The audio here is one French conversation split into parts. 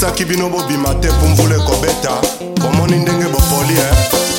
napesaki bino bobima te mpo mvula ekobeta bomoni ndenge bopoli e eh?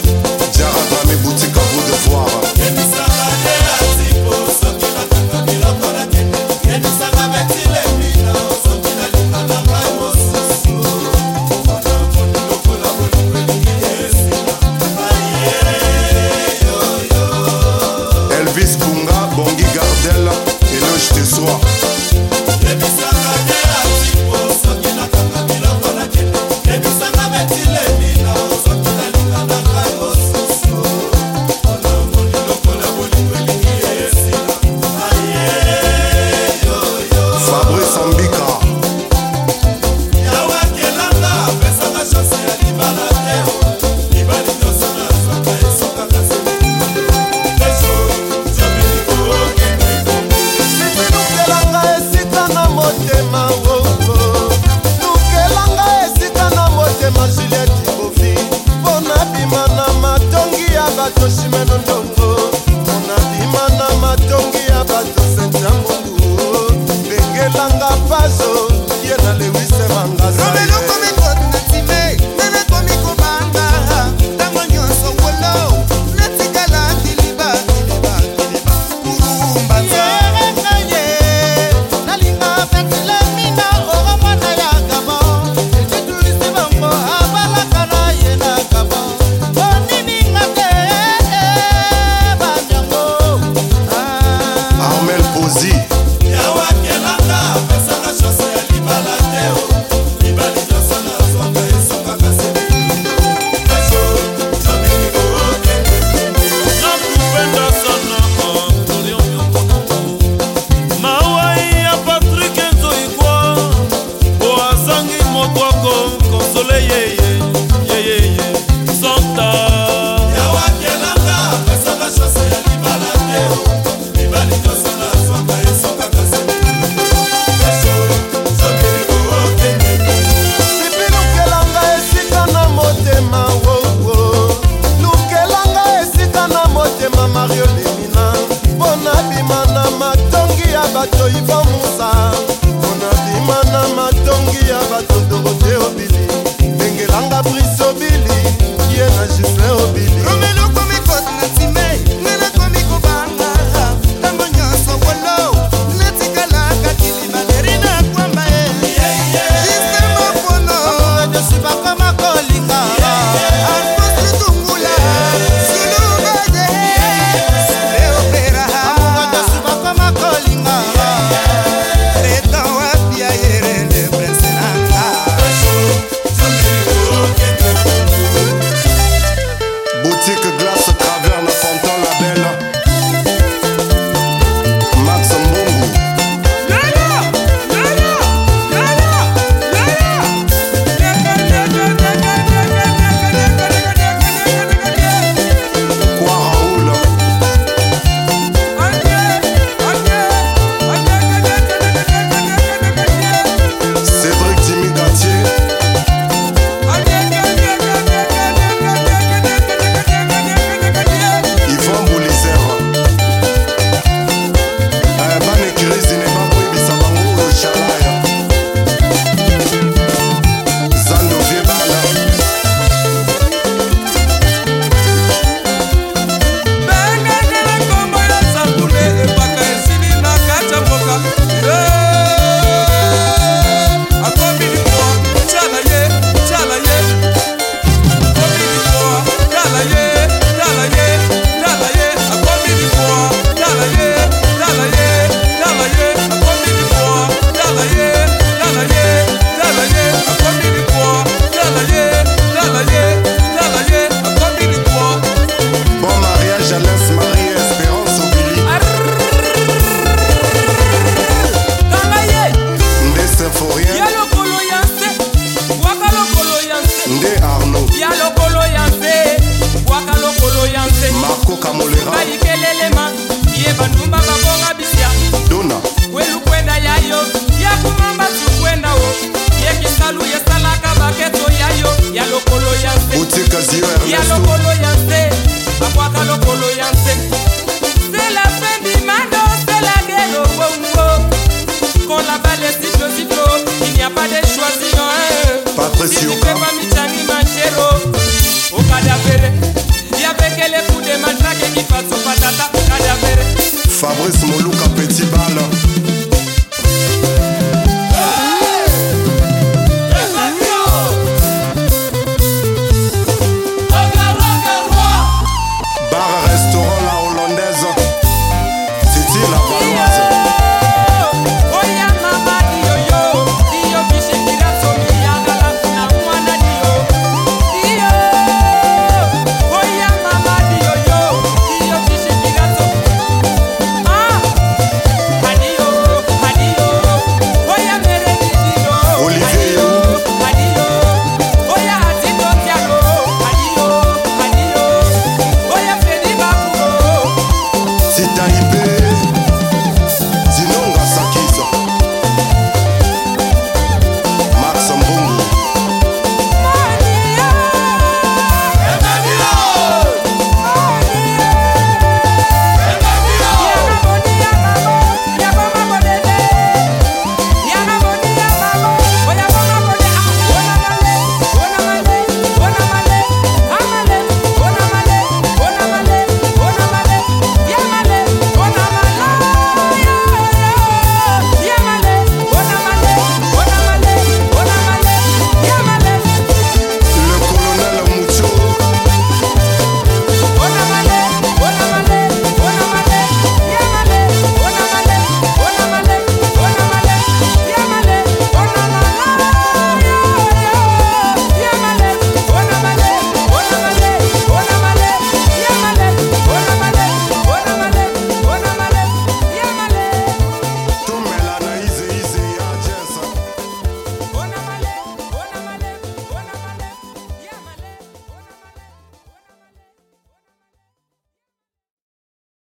C'est la fin du matin, c'est la guerre, nous qu'on la balaisse sur le il n'y a pas de choix, sinon n'y hein. a pas de pression.